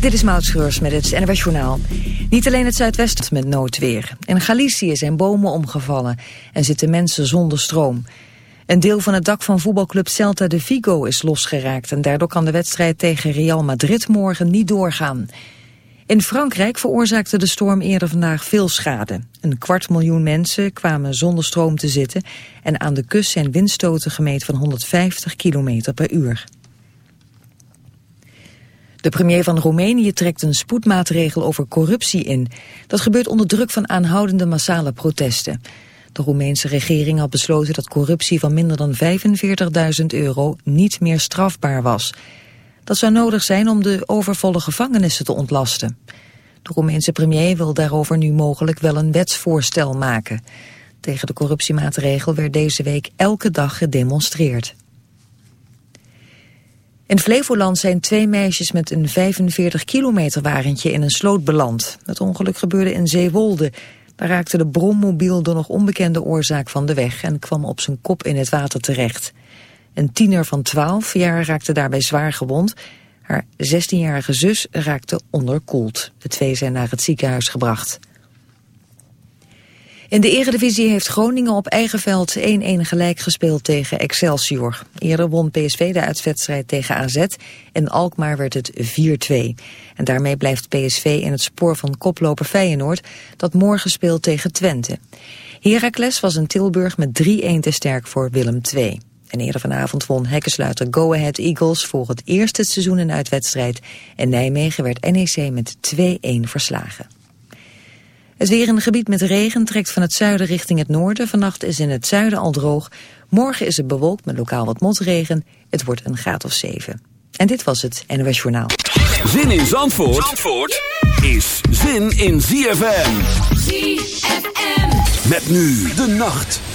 Dit is Maud met het NWS Journaal. Niet alleen het zuidwesten met noodweer. In Galicië zijn bomen omgevallen en zitten mensen zonder stroom. Een deel van het dak van voetbalclub Celta de Vigo is losgeraakt... en daardoor kan de wedstrijd tegen Real Madrid morgen niet doorgaan. In Frankrijk veroorzaakte de storm eerder vandaag veel schade. Een kwart miljoen mensen kwamen zonder stroom te zitten... en aan de kust zijn windstoten gemeten van 150 km per uur. De premier van Roemenië trekt een spoedmaatregel over corruptie in. Dat gebeurt onder druk van aanhoudende massale protesten. De Roemeense regering had besloten dat corruptie van minder dan 45.000 euro niet meer strafbaar was. Dat zou nodig zijn om de overvolle gevangenissen te ontlasten. De Roemeense premier wil daarover nu mogelijk wel een wetsvoorstel maken. Tegen de corruptiemaatregel werd deze week elke dag gedemonstreerd. In Flevoland zijn twee meisjes met een 45 kilometer wagentje in een sloot beland. Het ongeluk gebeurde in Zeewolde. Daar raakte de brommobiel door nog onbekende oorzaak van de weg en kwam op zijn kop in het water terecht. Een tiener van 12 jaar raakte daarbij zwaar gewond. Haar 16-jarige zus raakte onderkoeld. De twee zijn naar het ziekenhuis gebracht. In de eredivisie heeft Groningen op eigen veld 1-1 gelijk gespeeld tegen Excelsior. Eerder won PSV de uitwedstrijd tegen AZ. en Alkmaar werd het 4-2. En daarmee blijft PSV in het spoor van koploper Feyenoord... dat morgen speelt tegen Twente. Heracles was in Tilburg met 3-1 te sterk voor Willem II. En eerder vanavond won hekkensluiter Go Ahead Eagles voor het eerste seizoen een uitwedstrijd. En Nijmegen werd NEC met 2-1 verslagen. Het weer in een gebied met regen trekt van het zuiden richting het noorden. Vannacht is in het zuiden al droog. Morgen is het bewolkt met lokaal wat motregen. Het wordt een graad of 7. En dit was het NOS Journaal. Zin in Zandvoort, Zandvoort is zin in ZFM. ZFM. Met nu de nacht.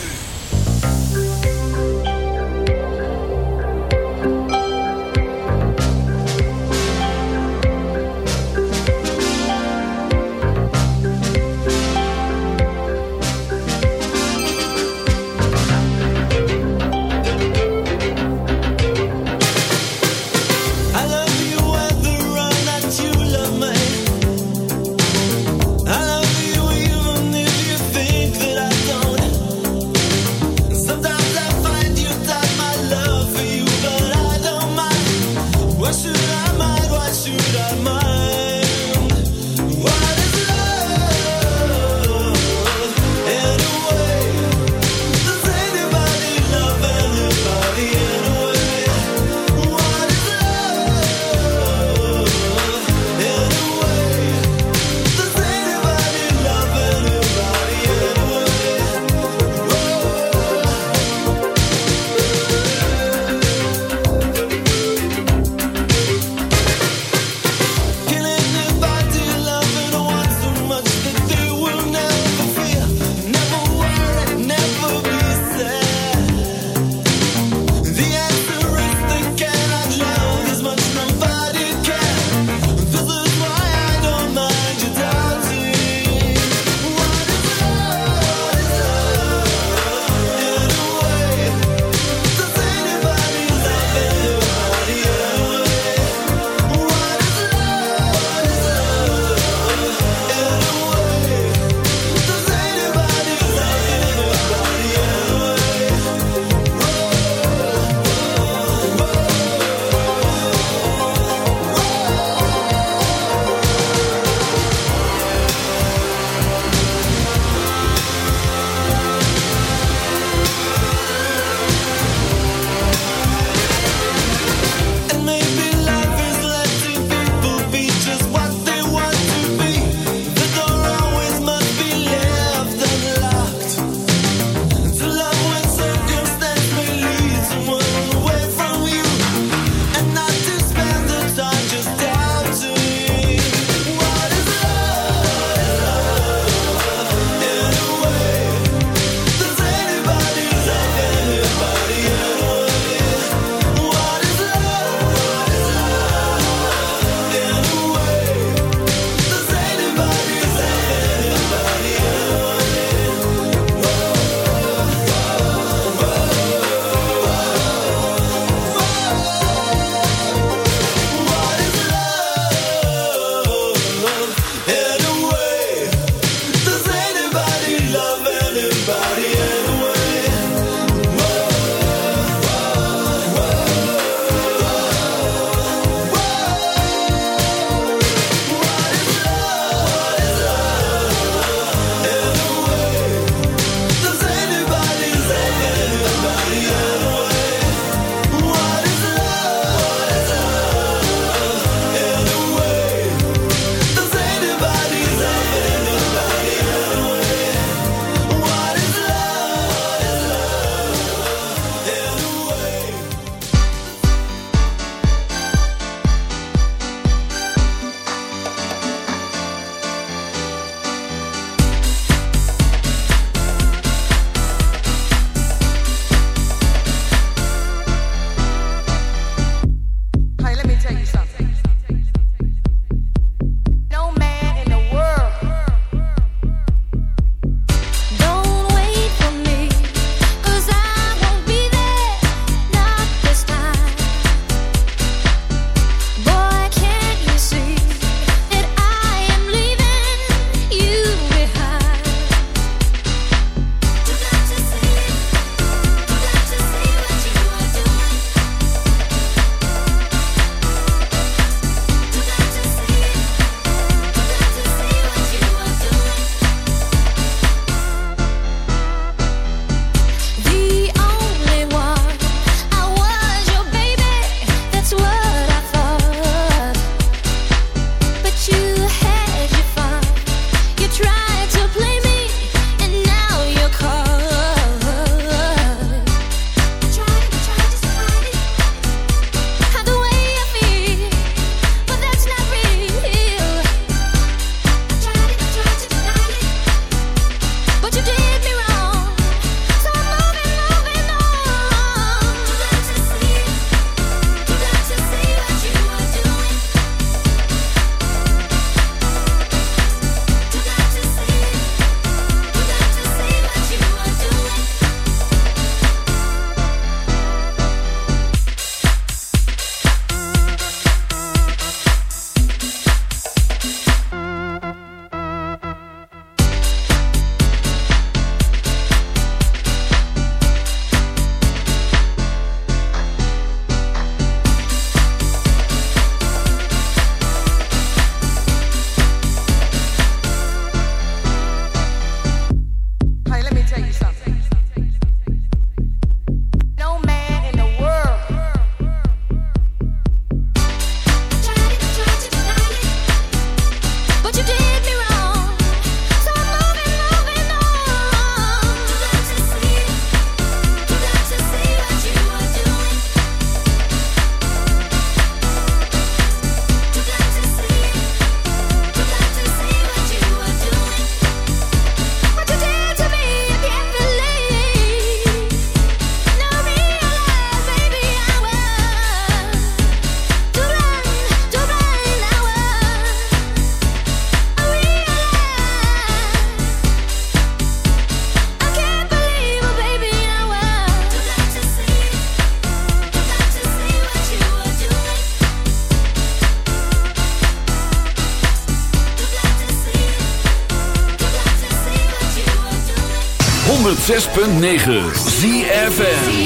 106.9 ZFN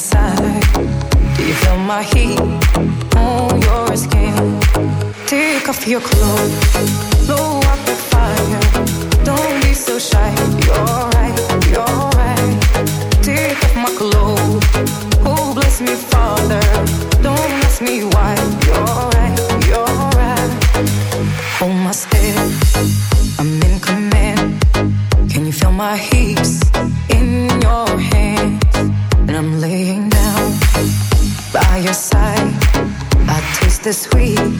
side. Do you feel my heat on your skin? Take off your clothes, blow up the fire. Don't be so shy. You're right, you're right. Take off my clothes. Oh, bless me, Father. Don't ask me why. You're right, you're right. Hold my step. I'm in command. Can you feel my heaps taste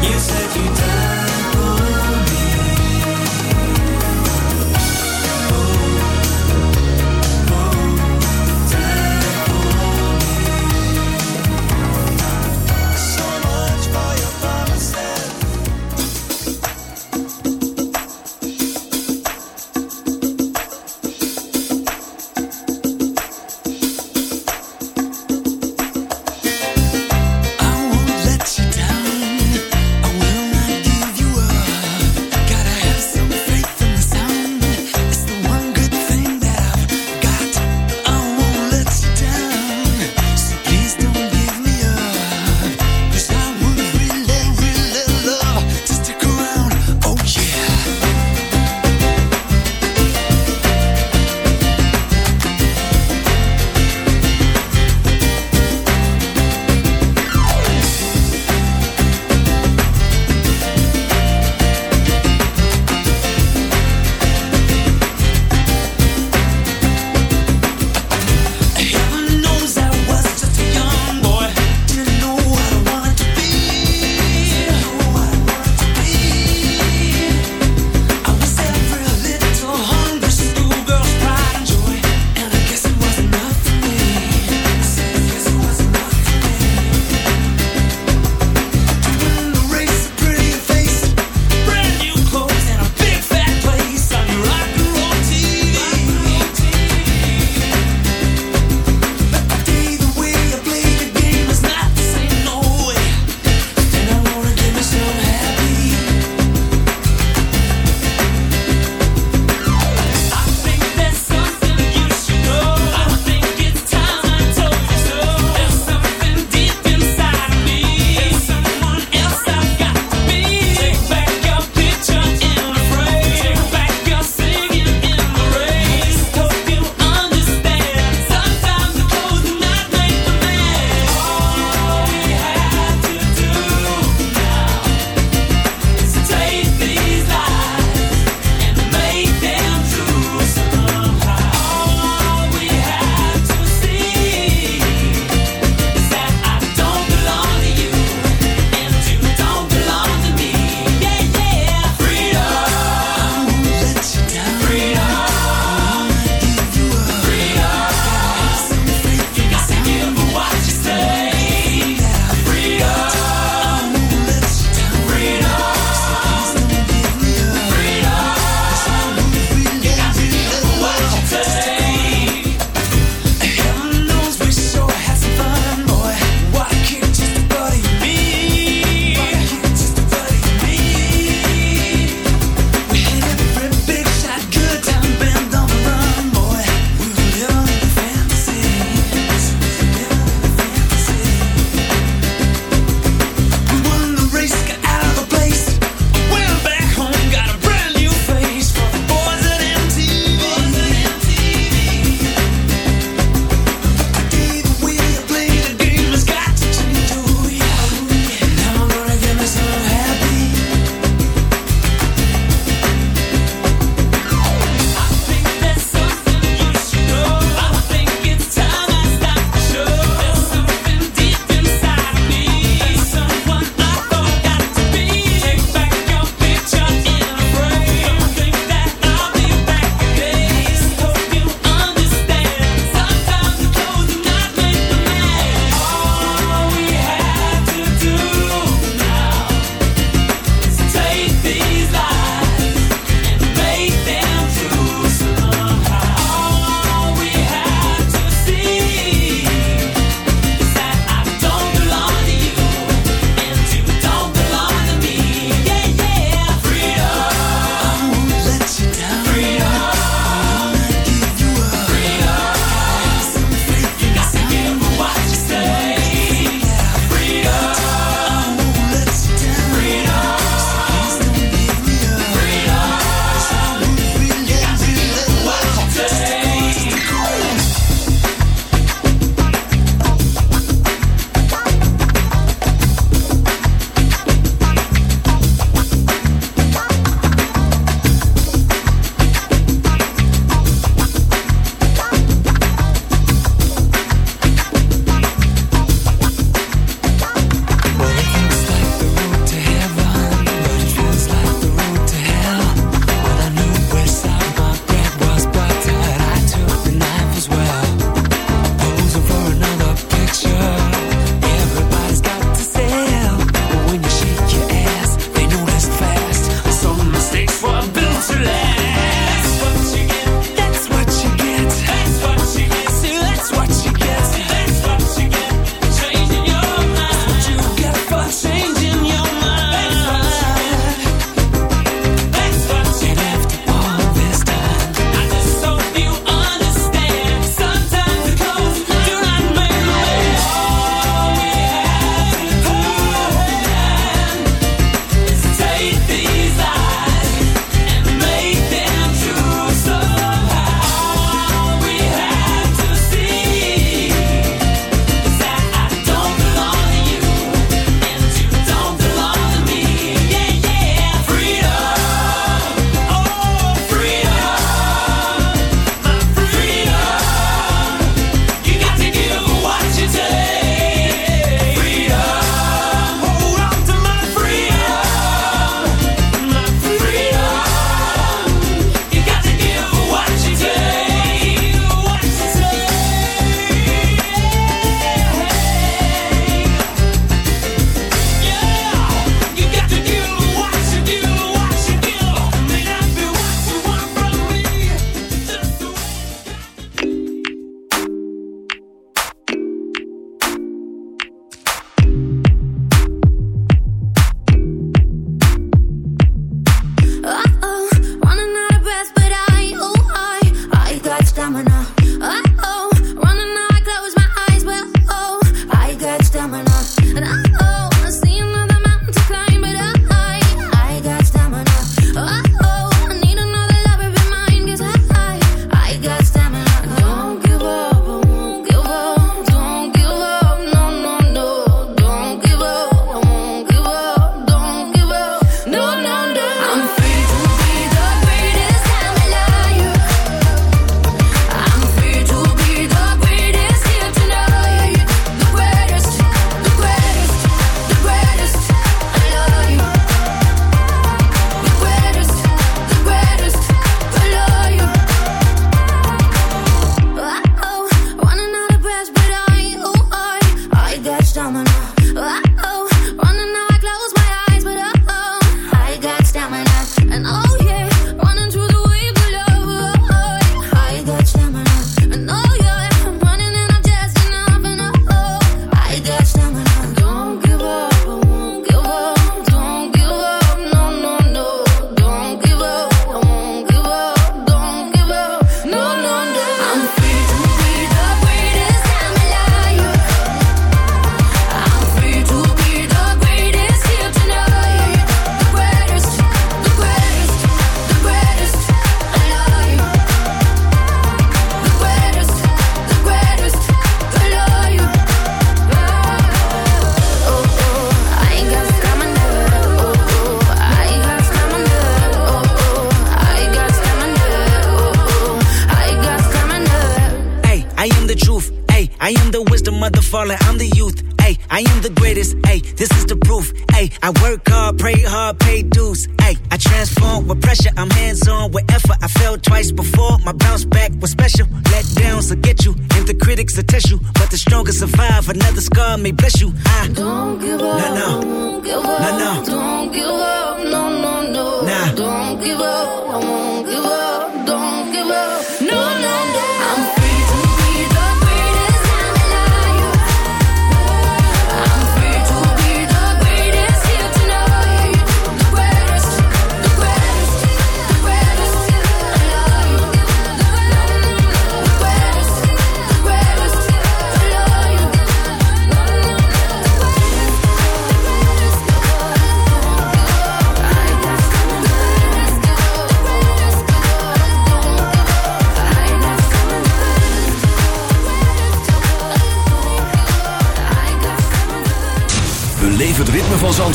You said you died.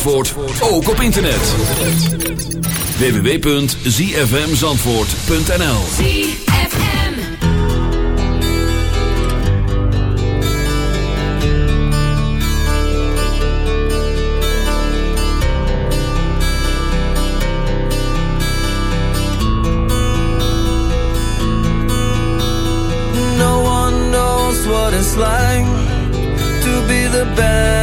Zandvoort ook op internet. www.zfmzandvoort.nl ZFM No one knows what it's like to be the bad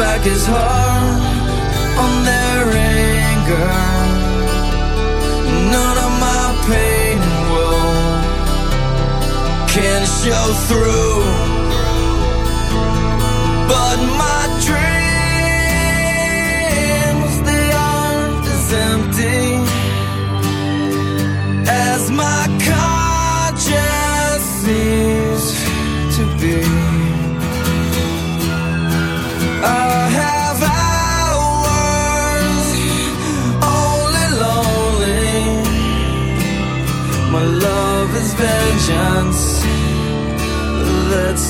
Back is hard on their anger. None of my pain will can show through but my dreams, they aren't as empty as my just seems to be.